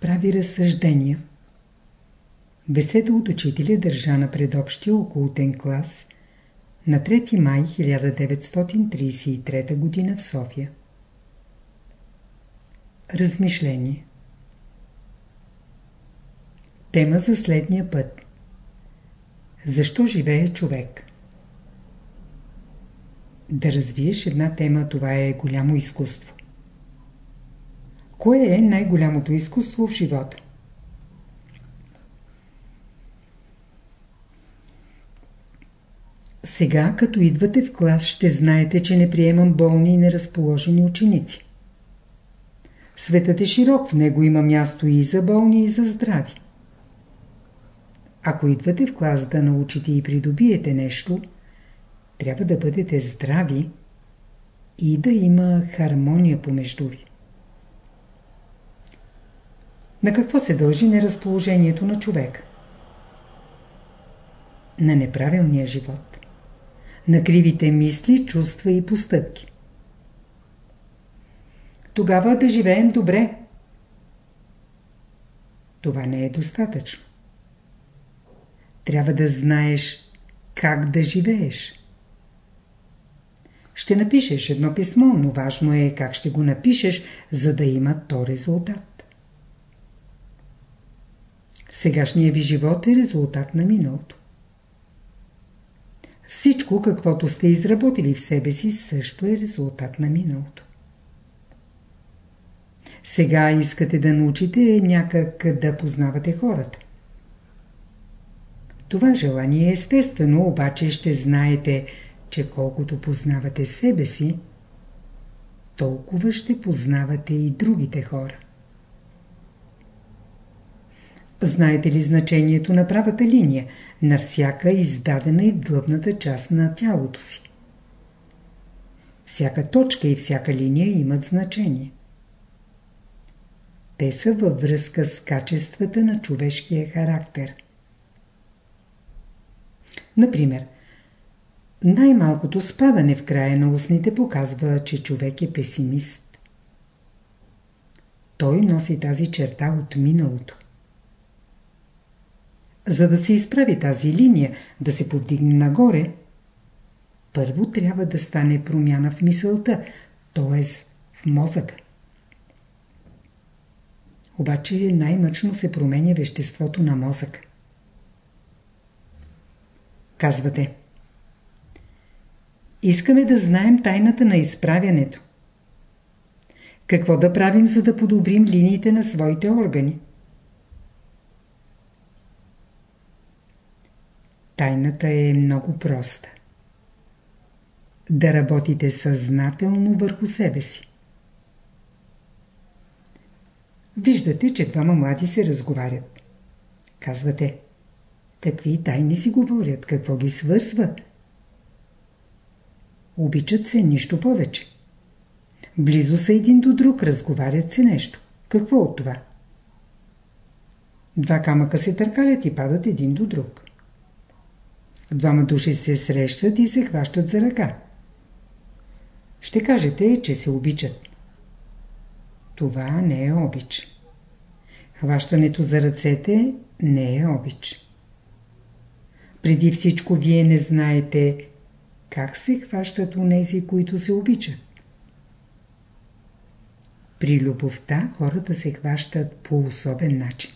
прави разсъждения. Беседа от учителя държа на предобщия окултен клас на 3 май 1933 г. в София. Размишление Тема за следния път Защо живее човек? Да развиеш една тема, това е голямо изкуство. Кое е най-голямото изкуство в живота? Сега, като идвате в клас, ще знаете, че не приемам болни и неразположени ученици. Светът е широк, в него има място и за болни, и за здрави. Ако идвате в клас да научите и придобиете нещо, трябва да бъдете здрави и да има хармония помежду ви. На какво се дължи неразположението на човек? На неправилния живот. На кривите мисли, чувства и постъпки. Тогава да живеем добре. Това не е достатъчно. Трябва да знаеш как да живееш. Ще напишеш едно писмо, но важно е как ще го напишеш, за да има то резултат. Сегашният ви живот е резултат на миналото. Всичко, каквото сте изработили в себе си, също е резултат на миналото. Сега искате да научите някак да познавате хората. Това желание е естествено, обаче ще знаете, че колкото познавате себе си, толкова ще познавате и другите хора. Знаете ли значението на правата линия, на всяка издадена и длъбната част на тялото си? Всяка точка и всяка линия имат значение. Те са във връзка с качествата на човешкия характер. Например, най-малкото спадане в края на устните показва, че човек е песимист. Той носи тази черта от миналото. За да се изправи тази линия, да се повдигне нагоре, първо трябва да стане промяна в мисълта, т.е. в мозъка. Обаче най-мъчно се променя веществото на мозъка. Казвате. Искаме да знаем тайната на изправянето. Какво да правим, за да подобрим линиите на своите органи? Тайната е много проста. Да работите съзнателно върху себе си. Виждате, че двама млади се разговарят. Казвате, какви тайни си говорят, какво ги свързва? Обичат се, нищо повече. Близо са един до друг, разговарят се нещо. Какво от това? Два камъка се търкалят и падат един до друг. Двама души се срещат и се хващат за ръка. Ще кажете, че се обичат. Това не е обич. Хващането за ръцете не е обич. Преди всичко вие не знаете как се хващат нези, които се обичат. При любовта хората се хващат по особен начин.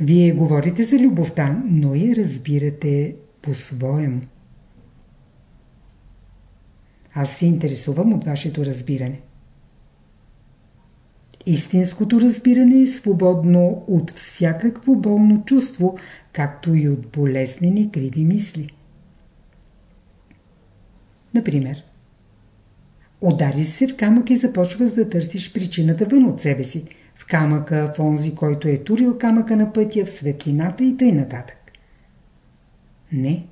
Вие говорите за любовта, но я разбирате по-своему. Аз се интересувам от вашето разбиране. Истинското разбиране е свободно от всякакво болно чувство, както и от болезнени криви мисли. Например, удари се в камък и започваш да търсиш причината вън от себе си. Камъка, в онзи, който е турил камъка на пътя, в светлината и тъй нататък. Не.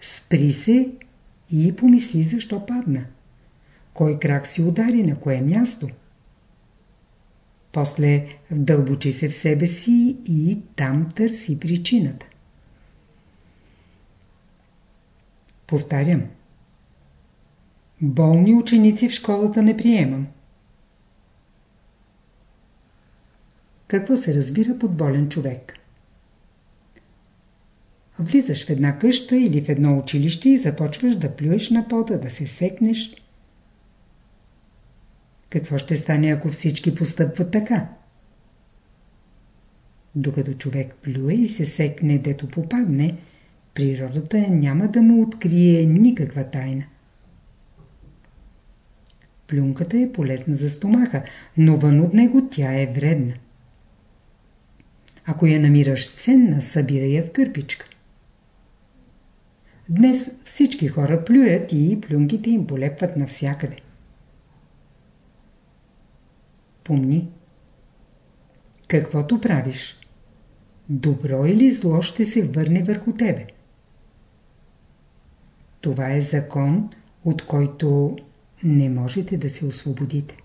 Спри се и помисли защо падна. Кой крак си удари, на кое място? После вдълбочи се в себе си и там търси причината. Повтарям. Болни ученици в школата не приемам. Какво се разбира под болен човек? Влизаш в една къща или в едно училище и започваш да плюеш на пода, да се секнеш. Какво ще стане, ако всички постъпват така? Докато човек плюе и се секне, дето попадне, природата няма да му открие никаква тайна. Плюнката е полезна за стомаха, но вън от него тя е вредна. Ако я намираш ценна, събирай я в кърпичка. Днес всички хора плюят и плюнките им полепват навсякъде. Помни. Каквото правиш, добро или зло ще се върне върху тебе. Това е закон, от който не можете да се освободите.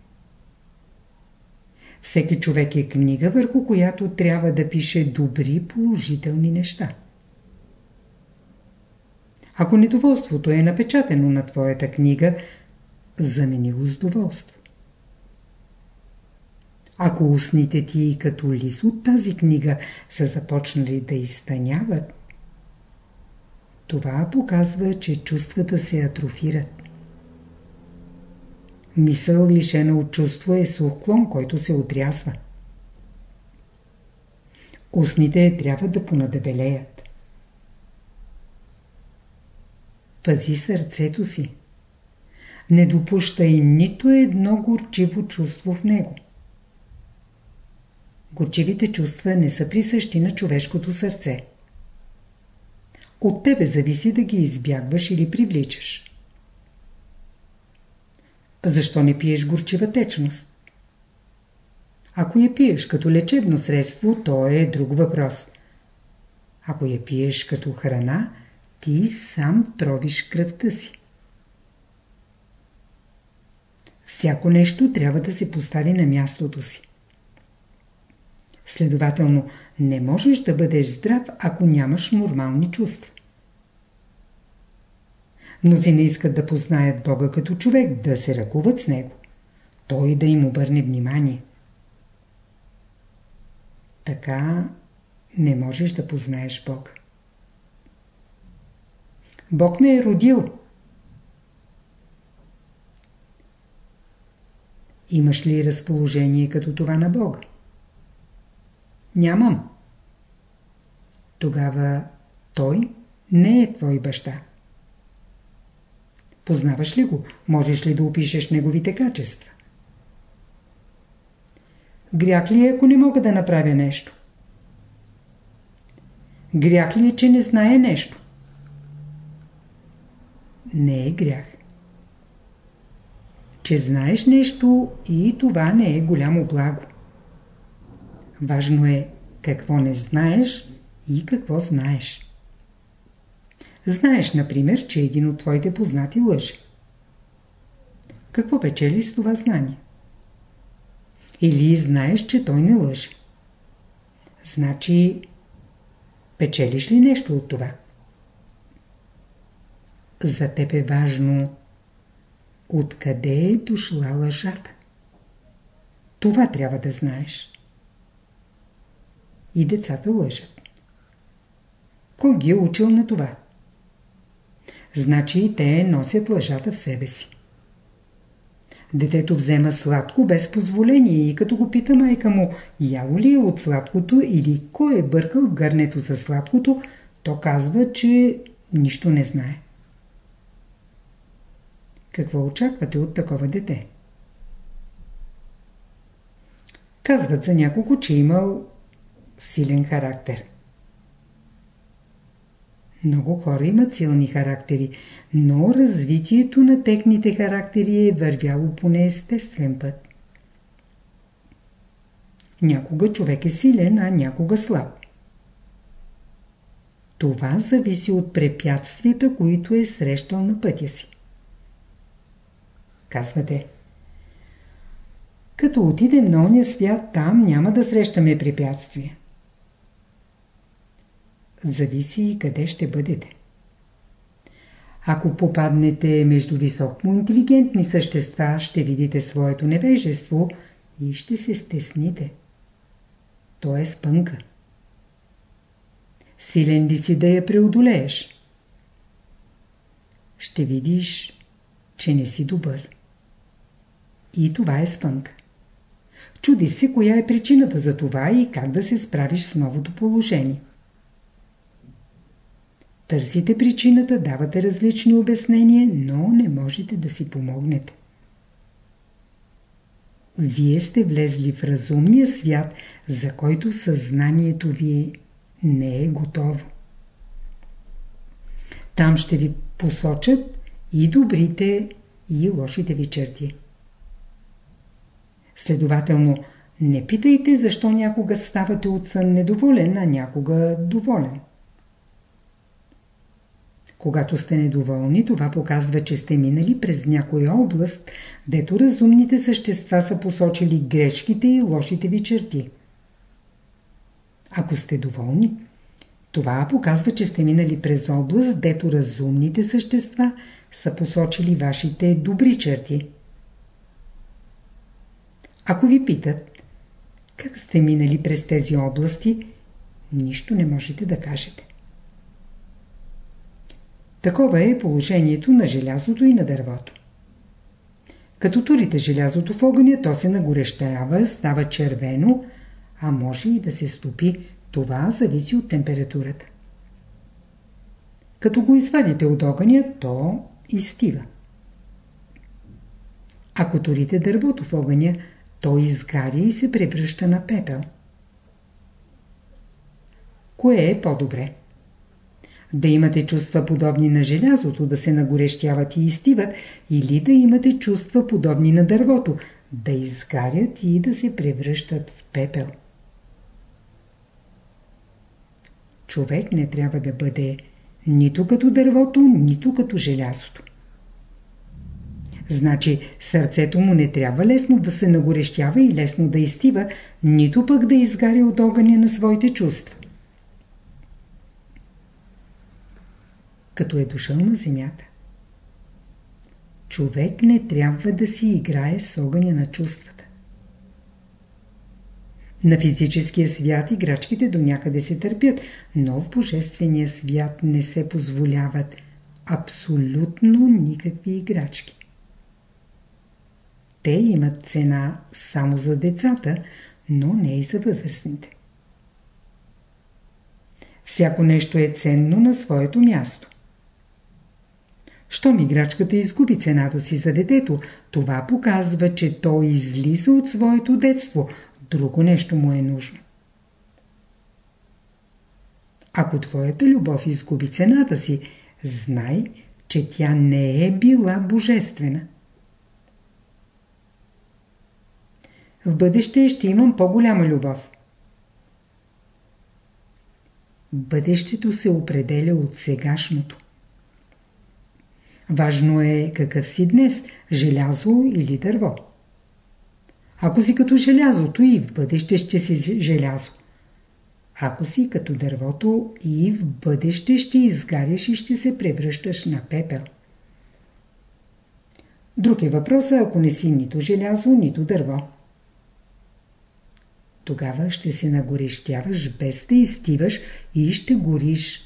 Всеки човек е книга, върху която трябва да пише добри положителни неща. Ако недоволството е напечатано на твоята книга, замени го с доволство. Ако устните ти като лис от тази книга са започнали да изтъняват, това показва, че чувствата се атрофират. Мисъл лишена от чувство е сух клон, който се отрясва. Устните трябва да понадебелеят. Пази сърцето си. Не допущай нито едно горчиво чувство в него. Горчивите чувства не са присъщи на човешкото сърце. От тебе зависи да ги избягваш или привличаш. Защо не пиеш горчива течност? Ако я пиеш като лечебно средство, то е друг въпрос. Ако я пиеш като храна, ти сам тровиш кръвта си. Всяко нещо трябва да се постави на мястото си. Следователно, не можеш да бъдеш здрав, ако нямаш нормални чувства. Мнозина искат да познаят Бога като човек, да се ръкуват с Него. Той да им обърне внимание. Така не можеш да познаеш Бог. Бог ме е родил. Имаш ли разположение като това на Бога? Нямам. Тогава Той не е твой баща. Познаваш ли го? Можеш ли да опишеш неговите качества? Грях ли е, ако не мога да направя нещо? Грях ли е, че не знае нещо? Не е грях. Че знаеш нещо и това не е голямо благо. Важно е какво не знаеш и какво знаеш. Знаеш, например, че един от твоите познати лъже. Какво печелиш с това знание? Или знаеш, че той не лъже. Значи, печелиш ли нещо от това? За теб е важно откъде е дошла лъжата. Това трябва да знаеш. И децата лъжат. Кой ги е учил на това? Значи те носят лъжата в себе си. Детето взема сладко без позволение и като го пита майка му, яло ли е от сладкото или кой е бъркал гърнето за сладкото, то казва, че нищо не знае. Какво очаквате от такова дете? Казват за няколко, че имал силен характер. Много хора имат силни характери, но развитието на техните характери е вървяло по неестествен път. Някога човек е силен, а някога слаб. Това зависи от препятствията, които е срещал на пътя си. Казвате. Като отидем на оня свят, там няма да срещаме препятствия зависи и къде ще бъдете. Ако попаднете между високо интелигентни същества, ще видите своето невежество и ще се стесните. то е спънка. Силен ли си да я преодолееш? Ще видиш, че не си добър. И това е спънка. Чуди се коя е причината за това и как да се справиш с новото положение. Търсите причината, давате различни обяснения, но не можете да си помогнете. Вие сте влезли в разумния свят, за който съзнанието ви не е готово. Там ще ви посочат и добрите, и лошите ви черти. Следователно, не питайте защо някога ставате от сън недоволен, а някога доволен. Когато сте недоволни, това показва, че сте минали през някоя област, дето разумните същества са посочили грешките и лошите ви черти. Ако сте доволни, това показва, че сте минали през област, дето разумните същества са посочили вашите добри черти. Ако ви питат, как сте минали през тези области, нищо не можете да кажете. Такова е положението на желязото и на дървото. Като турите желязото в огъня, то се нагорещява, става червено, а може и да се стопи. Това зависи от температурата. Като го извадите от огъня, то изстива. Ако турите дървото в огъня, то изгаря и се превръща на пепел. Кое е по-добре? Да имате чувства подобни на желязото, да се нагорещяват и изтиват, или да имате чувства подобни на дървото, да изгарят и да се превръщат в пепел. Човек не трябва да бъде нито като дървото, нито като желязото. Значи сърцето му не трябва лесно да се нагорещява и лесно да изтива, нито пък да изгаря от огъня на своите чувства. Като е дошъл на земята, човек не трябва да си играе с огъня на чувствата. На физическия свят играчките до някъде се търпят, но в божествения свят не се позволяват абсолютно никакви играчки. Те имат цена само за децата, но не и за възрастните. Всяко нещо е ценно на своето място. Щом играчката изгуби цената си за детето, това показва, че той излиза от своето детство. Друго нещо му е нужно. Ако твоята любов изгуби цената си, знай, че тя не е била божествена. В бъдеще ще имам по-голяма любов. Бъдещето се определя от сегашното. Важно е какъв си днес – желязо или дърво. Ако си като желязото и в бъдеще ще си желязо. Ако си като дървото и в бъдеще ще изгаряш и ще се превръщаш на пепел. Друг е въпросът, ако не си нито желязо, нито дърво. Тогава ще се нагорещяваш без да изтиваш и ще гориш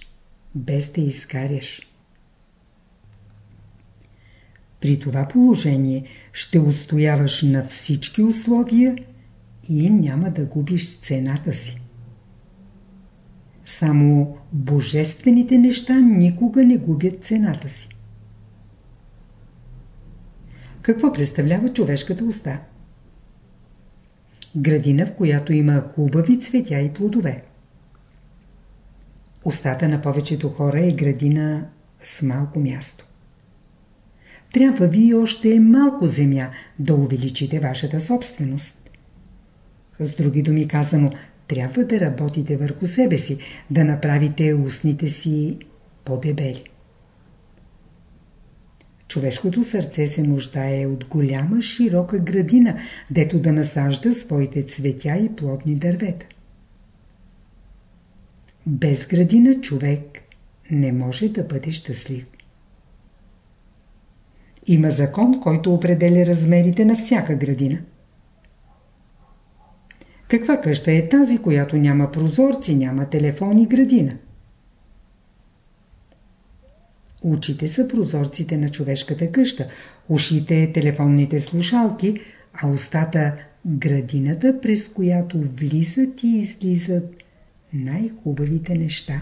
без да изгаряш. При това положение ще устояваш на всички условия и няма да губиш цената си. Само божествените неща никога не губят цената си. Какво представлява човешката уста? Градина, в която има хубави цветя и плодове. Устата на повечето хора е градина с малко място трябва ви още малко земя да увеличите вашата собственост. С други думи казано, трябва да работите върху себе си, да направите устните си по-дебели. Човешкото сърце се нуждае от голяма широка градина, дето да насажда своите цветя и плодни дървета. Без градина човек не може да бъде щастлив. Има закон, който определя размерите на всяка градина. Каква къща е тази, която няма прозорци, няма телефон и градина? Очите са прозорците на човешката къща, ушите – телефонните слушалки, а устата – градината, през която влизат и излизат най-хубавите неща.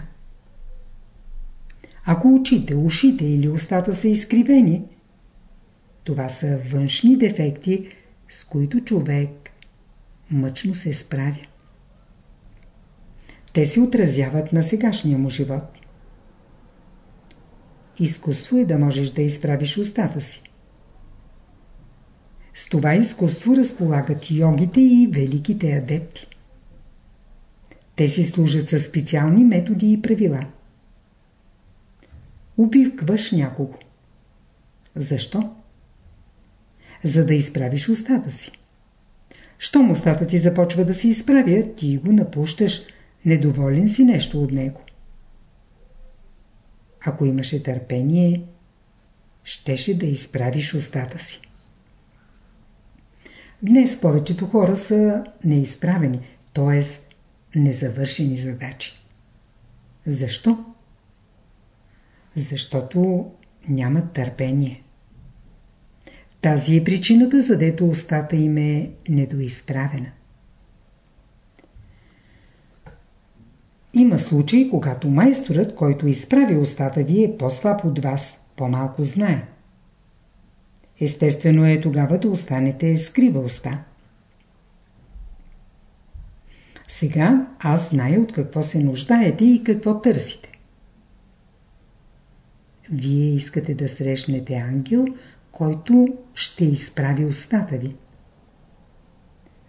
Ако очите, ушите или устата са изкривени, това са външни дефекти, с които човек мъчно се справя. Те се отразяват на сегашния му живот. Изкуство е да можеш да изправиш устата си. С това изкуство разполагат йогите и великите адепти. Те си служат със специални методи и правила. Убивкваш някого. Защо? За да изправиш устата си. Щом устата ти започва да се изправя, ти го напущаш, недоволен си нещо от него. Ако имаше търпение, щеше да изправиш устата си. Днес повечето хора са неизправени, т.е. незавършени задачи. Защо? Защото нямат търпение. Тази е причината, задето устата им е недоизправена. Има случаи, когато майсторът, който изправи устата ви е по-слаб от вас, по-малко знае. Естествено е тогава да останете с уста. Сега аз зная от какво се нуждаете и какво търсите. Вие искате да срещнете ангел, който ще изправи устата ви.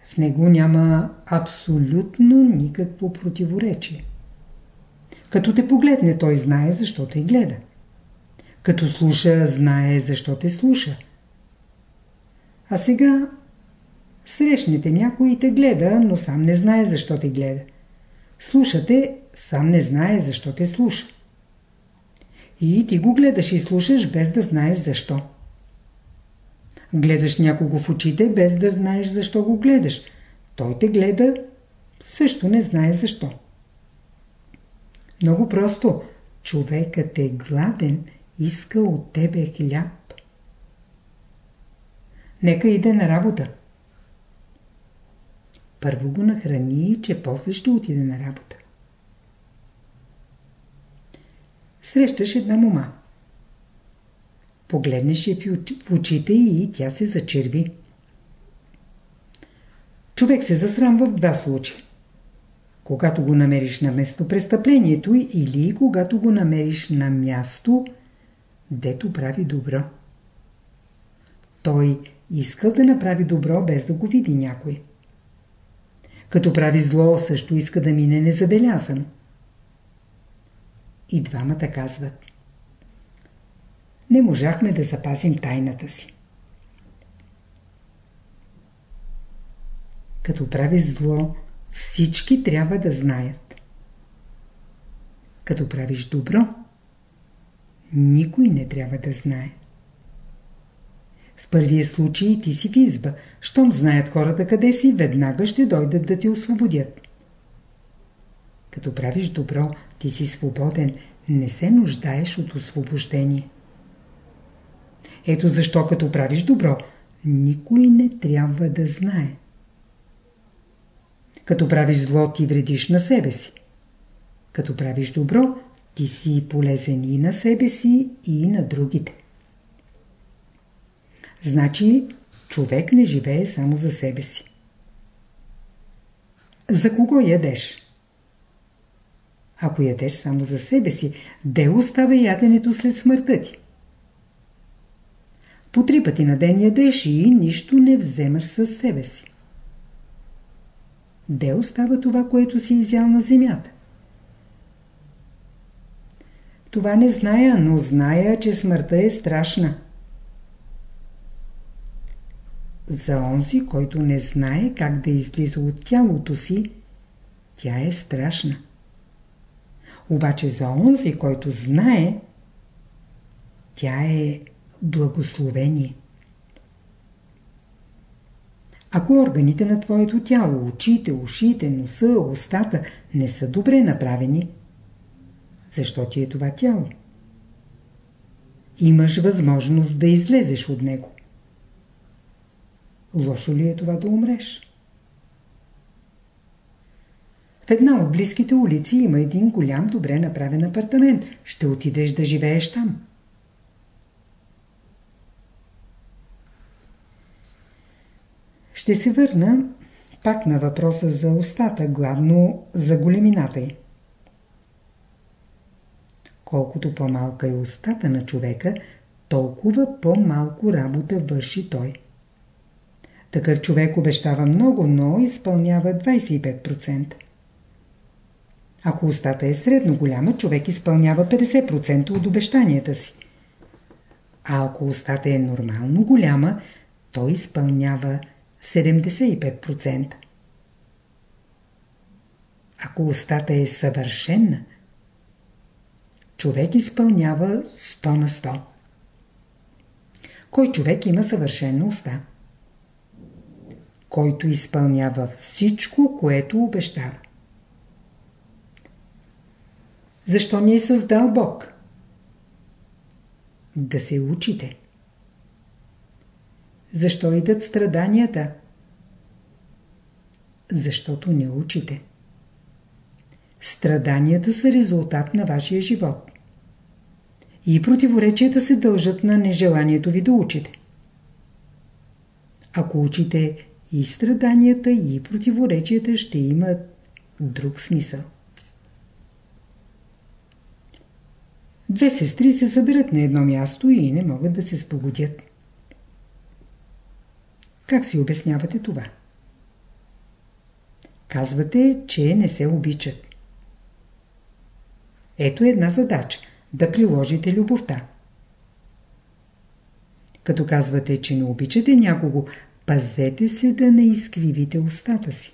В него няма абсолютно никакво противоречие. Като те погледне, той знае защо те гледа. Като слуша, знае защо те слуша. А сега срещнете някой и те гледа, но сам не знае защо те гледа. Слушате, сам не знае защо те слуша. И ти го гледаш и слушаш без да знаеш защо. Гледаш някого в очите без да знаеш защо го гледаш. Той те гледа, също не знае защо. Много просто. Човекът е гладен, иска от тебе хляб. Нека иде на работа. Първо го нахрани, че после ще отиде на работа. Срещаш една мома. Погледнеш я в очите и тя се зачерви. Човек се засрамва в два случая. Когато го намериш на место престъплението или когато го намериш на място, дето прави добро. Той искал да направи добро, без да го види някой. Като прави зло, също иска да мине незабелязано. И двамата казват. Не можахме да запасим тайната си. Като прави зло, всички трябва да знаят. Като правиш добро, никой не трябва да знае. В първия случай ти си в изба. Щом знаят хората къде си, веднага ще дойдат да ти освободят. Като правиш добро, ти си свободен, не се нуждаеш от освобождение. Ето защо като правиш добро, никой не трябва да знае. Като правиш зло, ти вредиш на себе си. Като правиш добро, ти си полезен и на себе си, и на другите. Значи, човек не живее само за себе си. За кого ядеш? Ако ядеш само за себе си, де остава яденето след смъртта ти? По три пъти на ден ядеш и нищо не вземаш със себе си. Де остава това, което си изял на земята? Това не зная, но зная, че смъртта е страшна. За онзи, който не знае как да излиза от тялото си, тя е страшна. Обаче за онзи, който знае, тя е благословение. Ако органите на твоето тяло, очите, ушите, носа, устата не са добре направени, защо ти е това тяло? Имаш възможност да излезеш от него. Лошо ли е това да умреш? В една от близките улици има един голям, добре направен апартамент. Ще отидеш да живееш там. Ще се върна пак на въпроса за устата, главно за големината й. Колкото по-малка е устата на човека, толкова по-малко работа върши той. Такъв човек обещава много, но изпълнява 25%. Ако устата е средно голяма, човек изпълнява 50% от обещанията си. А ако устата е нормално голяма, той изпълнява 75%. Ако устата е съвършена, човек изпълнява 100 на 100. Кой човек има съвършена уста? Който изпълнява всичко, което обещава. Защо ни е създал Бог? Да се учите. Защо идат страданията? Защото не учите. Страданията са резултат на вашия живот. И противоречията се дължат на нежеланието ви да учите. Ако учите и страданията, и противоречията ще имат друг смисъл. Две сестри се съберат на едно място и не могат да се спогодят. Как си обяснявате това? Казвате, че не се обичат. Ето една задача – да приложите любовта. Като казвате, че не обичате някого, пазете се да не изкривите устата си.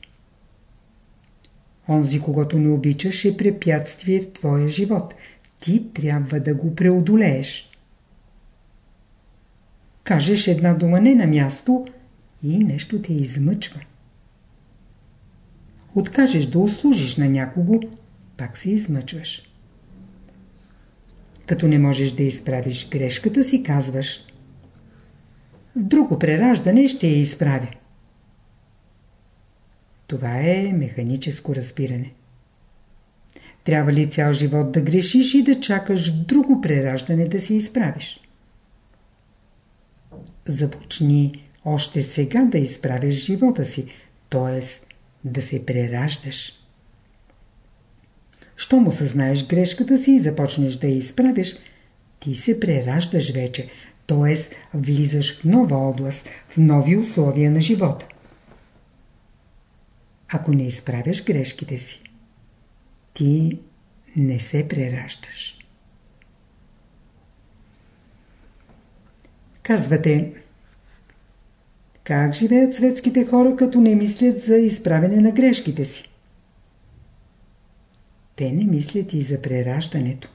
Онзи, когато не обичаш, е препятствие в твоя живот. Ти трябва да го преодолееш. Кажеш една дума не на място и нещо те измъчва. Откажеш да услужиш на някого, пак се измъчваш. Като не можеш да изправиш грешката си, казваш друго прераждане ще я изправя. Това е механическо разбиране. Трябва ли цял живот да грешиш и да чакаш друго прераждане да се изправиш? Започни още сега да изправиш живота си, т.е. да се прераждаш. Щом осъзнаеш грешката си и започнеш да я изправиш, ти се прераждаш вече, т.е. влизаш в нова област, в нови условия на живота. Ако не изправяш грешките си, ти не се прераждаш. Казвате, как живеят светските хора, като не мислят за изправене на грешките си? Те не мислят и за прераждането.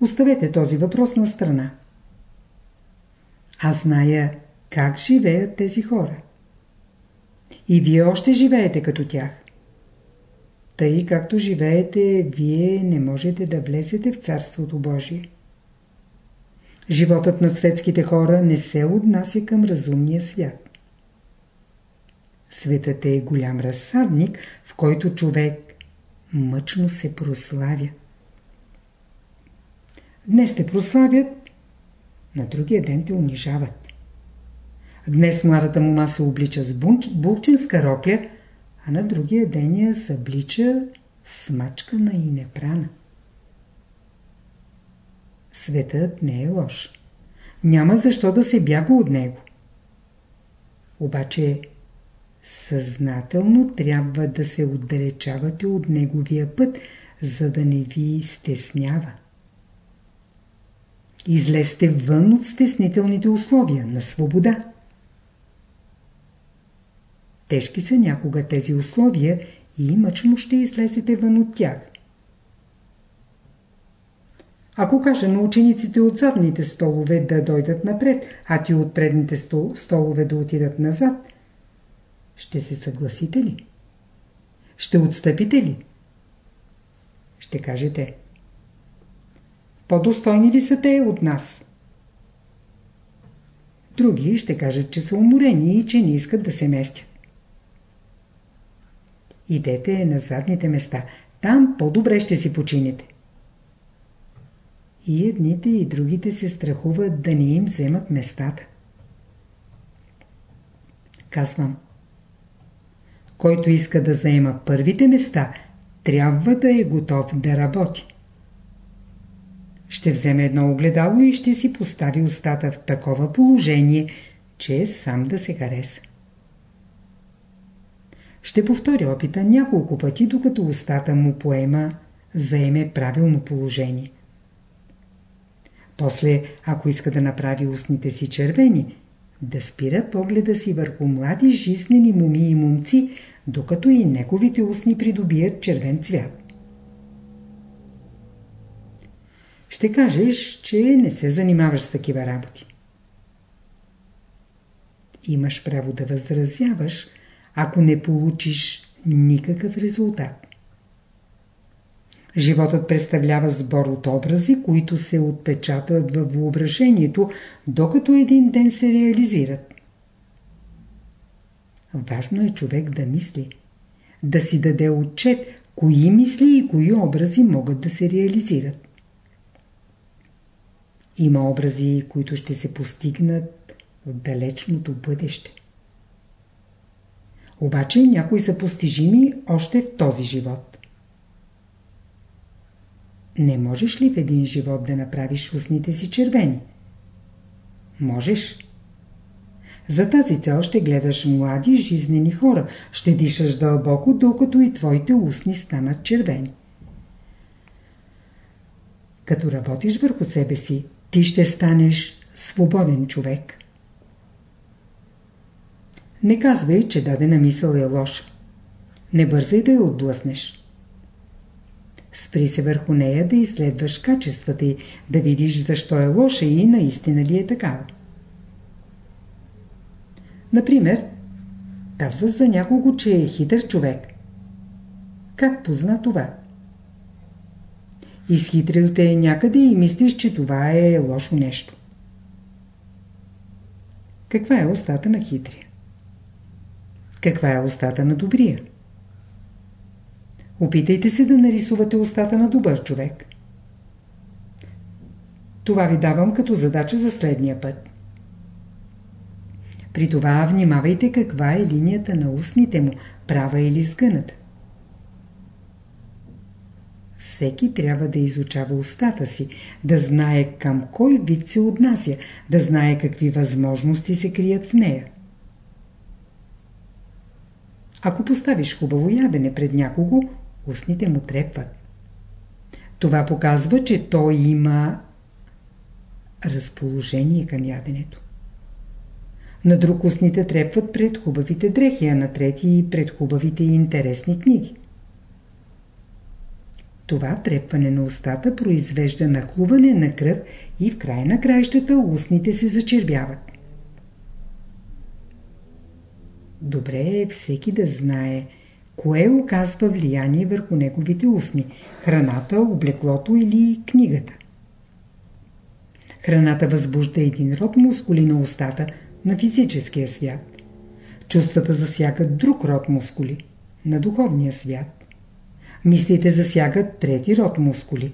Оставете този въпрос на страна. Аз зная как живеят тези хора. И вие още живеете като тях. Тъй както живеете, вие не можете да влезете в Царството Божие. Животът на светските хора не се отнася към разумния свят. Светът е голям разсадник, в който човек мъчно се прославя. Днес те прославят, на другия ден те унижават. Днес младата мума се облича с булчинска рокля, а на другия ден я съблича смачкана и непрана. Светът не е лош. Няма защо да се бяга от него. Обаче съзнателно трябва да се отдалечавате от неговия път, за да не ви стеснява. Излезте вън от стеснителните условия на свобода. Тежки са някога тези условия и мъчно ще излезете вън от тях. Ако кажа на учениците от задните столове да дойдат напред, а ти от предните столове да отидат назад, ще се съгласите ли? Ще отстъпите ли? Ще кажете. По-достойни ли са те от нас? Други ще кажат, че са уморени и че не искат да се местят. Идете на задните места. Там по-добре ще си почините. И едните и другите се страхуват да не им вземат местата. Казвам. Който иска да заема първите места, трябва да е готов да работи. Ще вземе едно огледало и ще си постави устата в такова положение, че сам да се хареса. Ще повтори опита няколко пъти, докато устата му поема, заеме правилно положение. После, ако иска да направи устните си червени, да спира погледа си върху млади жизнени моми и момци, докато и неговите устни придобият червен цвят. Ще кажеш, че не се занимаваш с такива работи. Имаш право да възразяваш, ако не получиш никакъв резултат. Животът представлява сбор от образи, които се отпечатват във въображението, докато един ден се реализират. Важно е човек да мисли, да си даде отчет, кои мисли и кои образи могат да се реализират. Има образи, които ще се постигнат в далечното бъдеще. Обаче някои са постижими още в този живот. Не можеш ли в един живот да направиш устните си червени? Можеш. За тази цел ще гледаш млади, жизнени хора, ще дишаш дълбоко, докато и твоите устни станат червени. Като работиш върху себе си, ти ще станеш свободен човек. Не казвай, че дадена мисъл е лоша. Не бързай да я отблъснеш. Спри се върху нея да изследваш качествата й, да видиш защо е лоша и наистина ли е такава. Например, казваш за някого, че е хитър човек. Как позна това? Изхитрил те някъде и мислиш, че това е лошо нещо. Каква е устата на хитрия? Каква е устата на добрия? Опитайте се да нарисувате устата на добър човек. Това ви давам като задача за следния път. При това внимавайте каква е линията на устните му, права или сгъната. Всеки трябва да изучава устата си, да знае към кой вид се отнася, да знае какви възможности се крият в нея. Ако поставиш хубаво ядене пред някого, устните му трепват. Това показва, че той има разположение към яденето. На друг устните трепват пред хубавите дрехи, а на трети пред хубавите и интересни книги. Това трепване на устата произвежда нахлуване на кръв и в край на краищата устните се зачервяват. Добре е всеки да знае кое оказва влияние върху неговите устни – храната, облеклото или книгата. Храната възбужда един род мускули на устата на физическия свят. Чувствата засягат друг род мускули – на духовния свят. Мислите засягат трети род мускули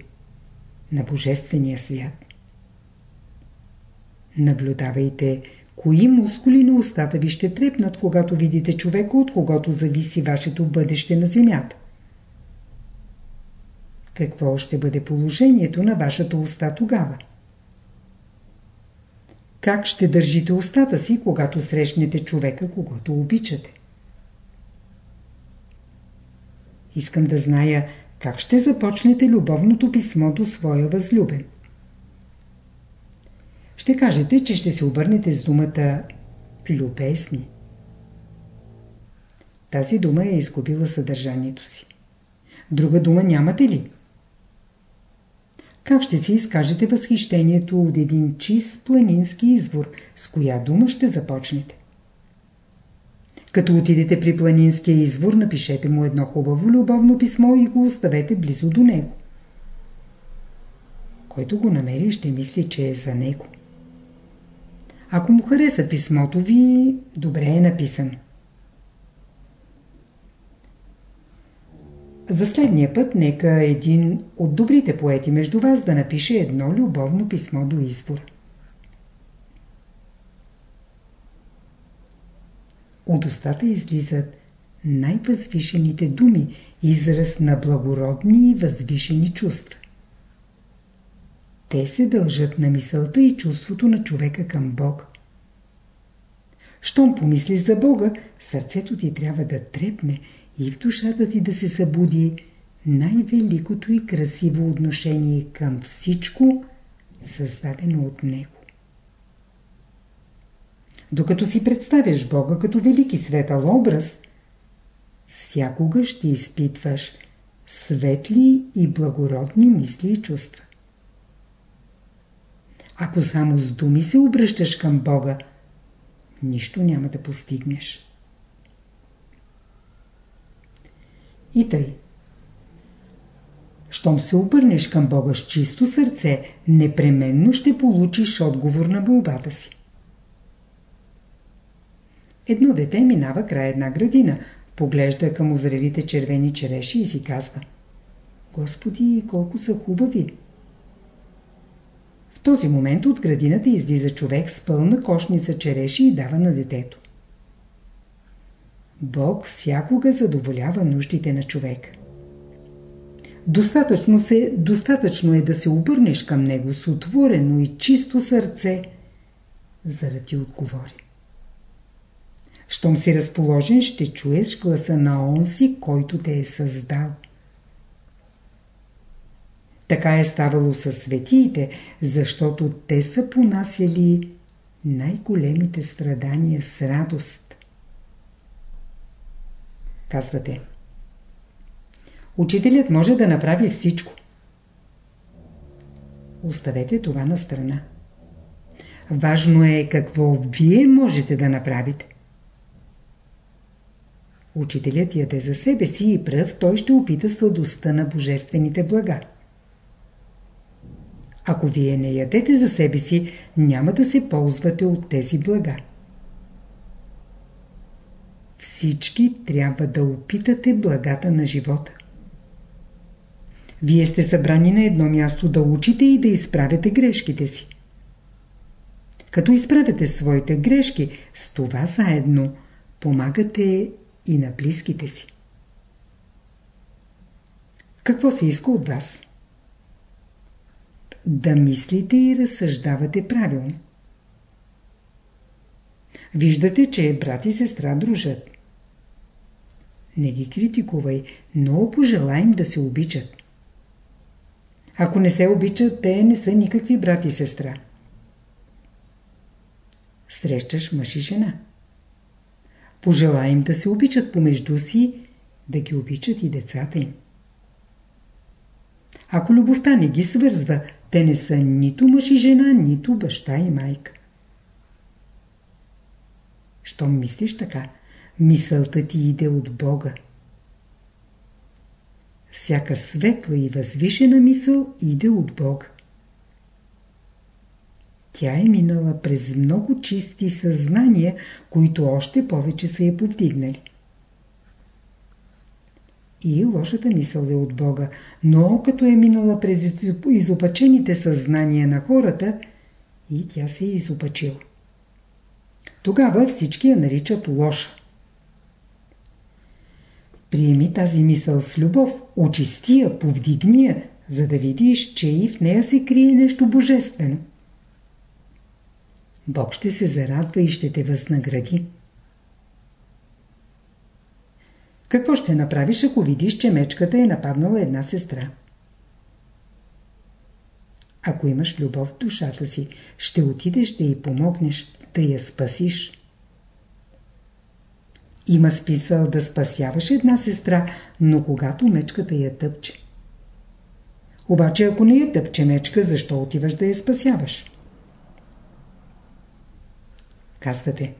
на божествения свят. Наблюдавайте кои мускули на устата ви ще трепнат, когато видите човека, от когото зависи вашето бъдеще на земята. Какво ще бъде положението на вашата уста тогава? Как ще държите устата си, когато срещнете човека, когато обичате? Искам да зная как ще започнете любовното писмо до своя възлюбен. Ще кажете, че ще се обърнете с думата любесни. Тази дума е изгубила съдържанието си. Друга дума нямате ли? Как ще си изкажете възхищението от един чист планински извор? С коя дума ще започнете? Като отидете при планинския извор, напишете му едно хубаво любовно писмо и го оставете близо до него. Който го намери, ще мисли, че е за него. Ако му хареса писмото ви, добре е написано. За следния път нека един от добрите поети между вас да напише едно любовно писмо до извора. От устата излизат най-възвишените думи, израз на благородни и възвишени чувства. Те се дължат на мисълта и чувството на човека към Бог. Щом помислиш за Бога, сърцето ти трябва да трепне и в душата ти да се събуди най-великото и красиво отношение към всичко, създадено от Него. Докато си представяш Бога като велики светъл образ, всякога ще изпитваш светли и благородни мисли и чувства. Ако само с думи се обръщаш към Бога, нищо няма да постигнеш. И тъй. Щом се обърнеш към Бога с чисто сърце, непременно ще получиш отговор на молбата си. Едно дете минава край една градина, поглежда към озрелите червени череши и си казва Господи, колко са хубави! Този момент от градината излиза човек с пълна кошница череши и дава на детето. Бог всякога задоволява нуждите на човека. Достатъчно, се, достатъчно е да се обърнеш към Него с отворено и чисто сърце, за да ти отговори. Щом си разположен, ще чуеш гласа на онзи, който те е създал. Така е ставало със светиите, защото те са понасяли най-големите страдания с радост. Казвате. Учителят може да направи всичко. Оставете това на страна. Важно е какво вие можете да направите. Учителят яде за себе си и пръв той ще опита сладостта на божествените блага. Ако вие не ядете за себе си, няма да се ползвате от тези блага. Всички трябва да опитате благата на живота. Вие сте събрани на едно място да учите и да изправяте грешките си. Като изправяте своите грешки, с това заедно помагате и на близките си. Какво се иска от вас? Да мислите и разсъждавате правилно. Виждате, че брат и сестра дружат. Не ги критикувай, но пожелай им да се обичат. Ако не се обичат, те не са никакви брат и сестра. Срещаш мъж и жена. Пожелай им да се обичат помежду си, да ги обичат и децата им. Ако любовта не ги свързва, те не са нито мъж и жена, нито баща и майка. Щом мислиш така, мисълта ти иде от Бога. Всяка светла и възвишена мисъл иде от Бога. Тя е минала през много чисти съзнания, които още повече са я повдигнали. И лошата мисъл е от Бога, но като е минала през изопачените съзнания на хората, и тя се е изопачила. Тогава всички я наричат лоша. Приеми тази мисъл с любов, очисти я, повдигни я, за да видиш, че и в нея се крие нещо божествено. Бог ще се зарадва и ще те възнагради. Какво ще направиш, ако видиш, че мечката е нападнала една сестра? Ако имаш любов в душата си, ще отидеш да й помогнеш, да я спасиш. Има списъл да спасяваш една сестра, но когато мечката я тъпче. Обаче ако не е тъпче мечка, защо отиваш да я спасяваш? Казвате.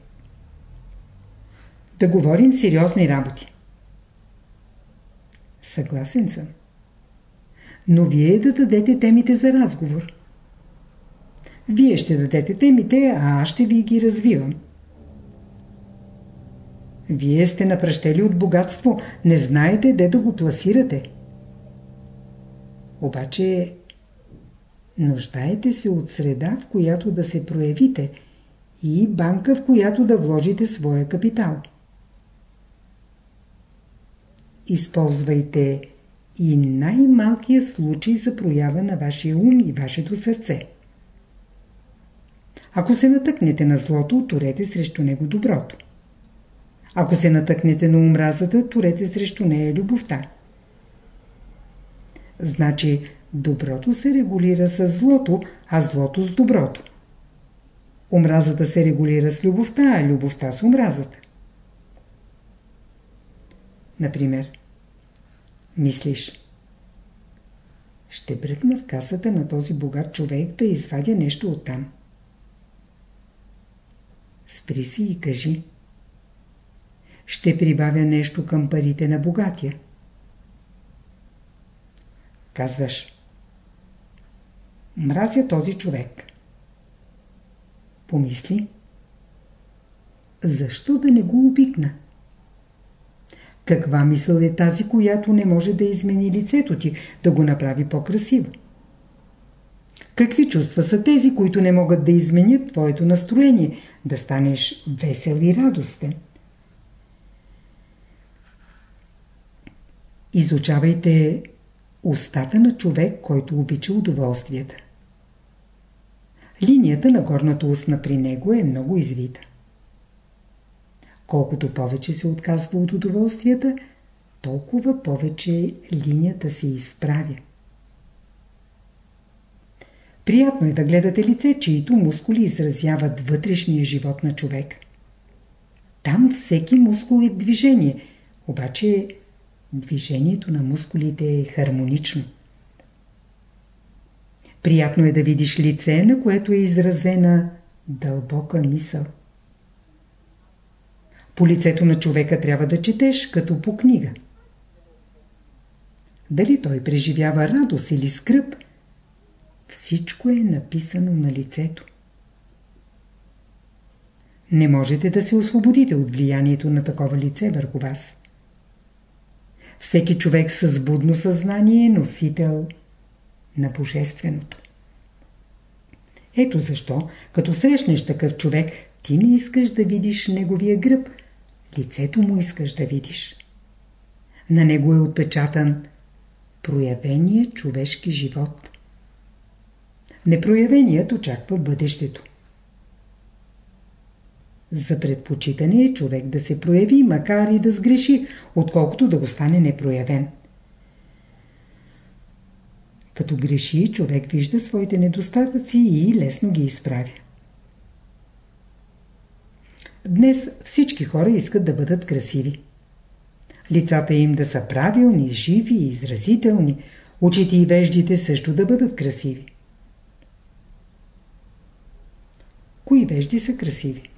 Да говорим сериозни работи. Съгласен съм. Но вие да дадете темите за разговор. Вие ще дадете темите, а аз ще ви ги развивам. Вие сте напръщели от богатство, не знаете де да го пласирате. Обаче нуждаете се от среда, в която да се проявите и банка, в която да вложите своя капитал. Използвайте и най-малкия случай за проява на вашия ум и вашето сърце. Ако се натъкнете на злото, турете срещу него доброто. Ако се натъкнете на омразата, турете срещу нея любовта. Значи, доброто се регулира с злото, а злото с доброто. Омразата се регулира с любовта, а любовта с омразата. Например, мислиш. Ще бръкна в касата на този богат човек да извадя нещо оттам. Спри си и кажи. Ще прибавя нещо към парите на богатия. Казваш. Мразя този човек. Помисли. Защо да не го обикна? Каква мисъл е тази, която не може да измени лицето ти, да го направи по-красиво? Какви чувства са тези, които не могат да изменят твоето настроение, да станеш весел и радостен? Изучавайте устата на човек, който обича удоволствията. Линията на горната устна при него е много извита. Колкото повече се отказва от удоволствията, толкова повече линията се изправя. Приятно е да гледате лице, чието мускули изразяват вътрешния живот на човек. Там всеки мускул е в движение, обаче движението на мускулите е хармонично. Приятно е да видиш лице, на което е изразена дълбока мисъл. По лицето на човека трябва да четеш, като по книга. Дали той преживява радост или скръп, всичко е написано на лицето. Не можете да се освободите от влиянието на такова лице върху вас. Всеки човек с будно съзнание е носител на Божественото. Ето защо, като срещнеш такъв човек, ти не искаш да видиш неговия гръб, лицето му искаш да видиш. На него е отпечатан проявения човешки живот. Непроявеният очаква бъдещето. За предпочитане е човек да се прояви, макар и да сгреши, отколкото да остане непроявен. Като греши, човек вижда своите недостатъци и лесно ги изправя. Днес всички хора искат да бъдат красиви. Лицата им да са правилни, живи и изразителни, очите и веждите също да бъдат красиви. Кои вежди са красиви?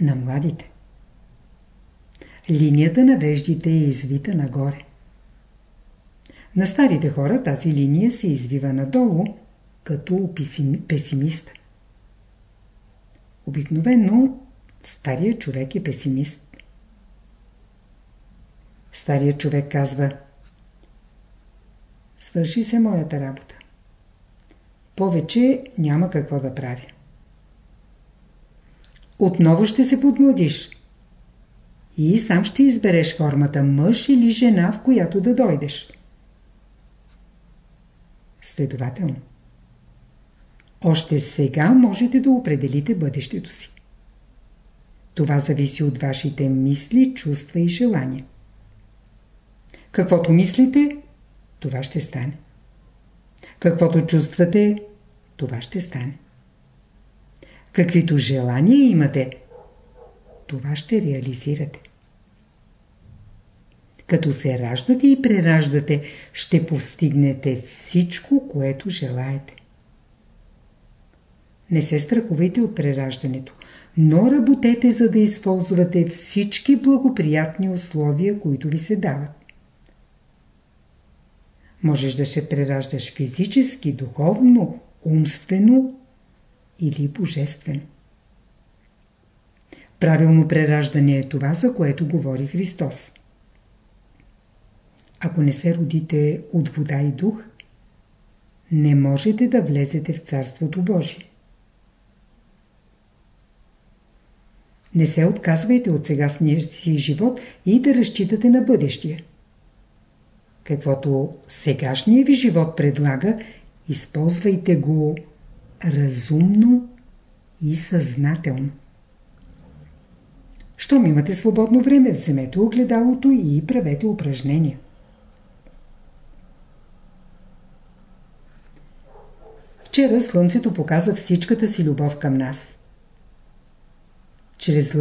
На младите. Линията на веждите е извита нагоре. На старите хора тази линия се извива надолу, като песимист. Обикновено стария човек е песимист. Старият човек казва Свърши се моята работа. Повече няма какво да правя. Отново ще се подмладиш. И сам ще избереш формата мъж или жена, в която да дойдеш. Следователно. Още сега можете да определите бъдещето си. Това зависи от вашите мисли, чувства и желания. Каквото мислите, това ще стане. Каквото чувствате, това ще стане. Каквито желания имате, това ще реализирате. Като се раждате и прераждате, ще постигнете всичко, което желаете. Не се страхувайте от прераждането, но работете, за да използвате всички благоприятни условия, които ви се дават. Можеш да се прераждаш физически, духовно, умствено или божествено. Правилно прераждане е това, за което говори Христос. Ако не се родите от вода и дух, не можете да влезете в Царството Божие. Не се отказвайте от сегашния си живот и да разчитате на бъдещия. Каквото сегашния ви живот предлага, използвайте го разумно и съзнателно. Щом имате свободно време, вземете огледалото и правете упражнения. Вчера слънцето показа всичката си любов към нас. Чрез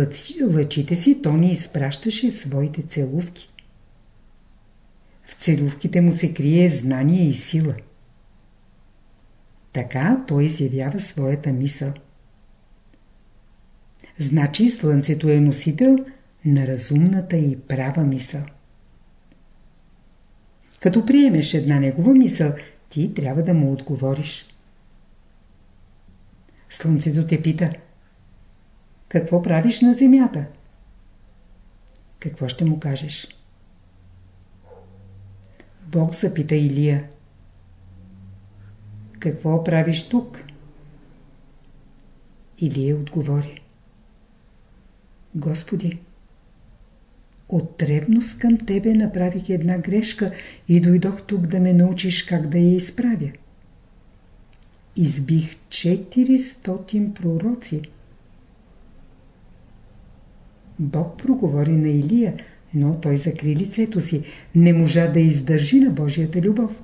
лъчите си то ни изпращаше своите целувки. В целувките му се крие знание и сила. Така той изявява своята мисъл. Значи Слънцето е носител на разумната и права мисъл. Като приемеш една негова мисъл, ти трябва да му отговориш. Слънцето те пита Какво правиш на земята? Какво ще му кажеш? Бог запита Илия Какво правиш тук? Илия отговори Господи, от древност към Тебе направих една грешка и дойдох тук да ме научиш как да я изправя. Избих 400 пророци. Бог проговори на Илия, но той закри лицето си, не можа да издържи на Божията любов.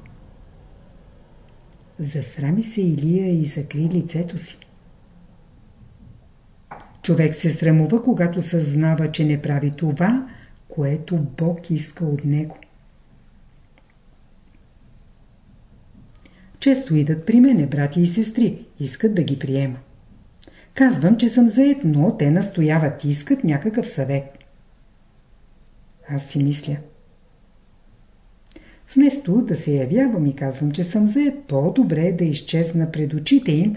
Засрами се Илия и закри лицето си. Човек се срамува, когато съзнава, че не прави това, което Бог иска от него. Често идат при мене брати и сестри, искат да ги приема. Казвам, че съм заед, но те настояват и искат някакъв съвет. Аз си мисля. Вместо да се явявам и казвам, че съм заед, по-добре е да изчезна пред очите им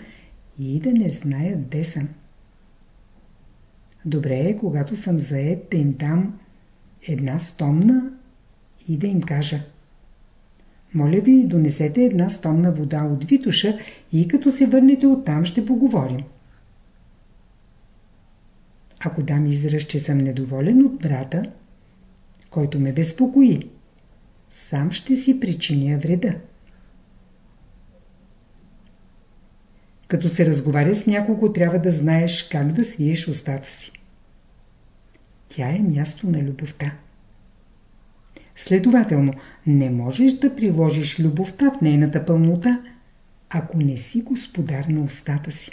и да не знаят де съм. Добре е, когато съм заед, да им дам една стомна и да им кажа. Моля ви, донесете една стомна вода от Витуша и като се върнете оттам ще поговорим. Ако дам израз, че съм недоволен от брата, който ме безпокои, сам ще си причиня вреда. Като се разговаря с някого, трябва да знаеш как да свиеш устата си. Тя е място на любовта. Следователно, не можеш да приложиш любовта в нейната пълнота, ако не си господар на устата си.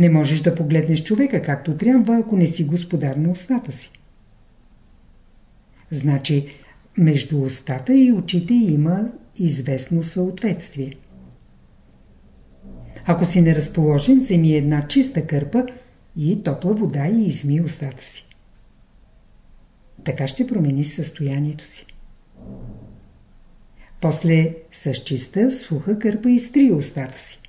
Не можеш да погледнеш човека както трябва, ако не си господар на устата си. Значи, между устата и очите има известно съответствие. Ако си неразположен, вземи една чиста кърпа и топла вода и изми устата си. Така ще промени състоянието си. После с чиста, суха кърпа изтри устата си.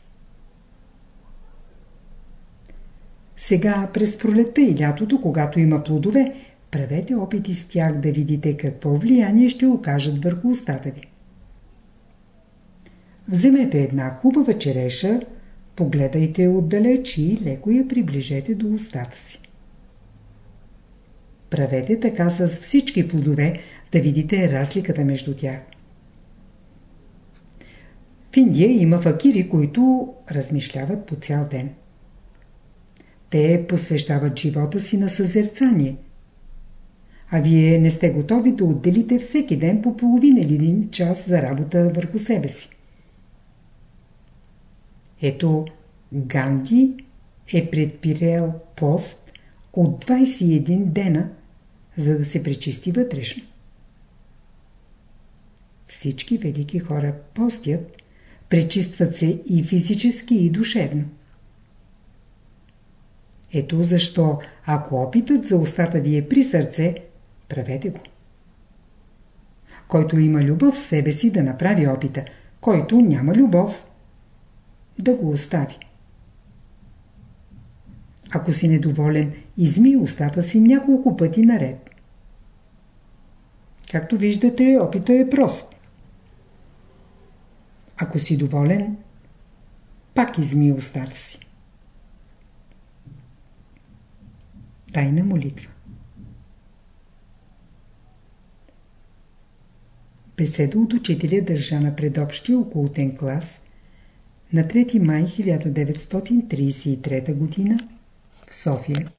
Сега през пролетта и лятото, когато има плодове, правете опити с тях да видите какво влияние ще окажат върху устата ви. Вземете една хубава череша, Погледайте отдалеч и леко я приближете до устата си. Правете така с всички плодове, да видите разликата между тях. В Индия има факири, които размишляват по цял ден. Те посвещават живота си на съзерцание. А вие не сте готови да отделите всеки ден по половин или един час за работа върху себе си. Ето, Ганди е предпирел пост от 21 дена, за да се пречисти вътрешно. Всички велики хора постят, пречистват се и физически, и душевно. Ето защо, ако опитът за устата ви е при сърце, правете го. Който има любов в себе си да направи опита, който няма любов, да го остави. Ако си недоволен, изми устата си няколко пъти наред. Както виждате, опита е прост. Ако си доволен, пак изми устата си. Тайна молитва Беседа от учителя държа на предобщия окултен клас на 3 май 1933 г. в София.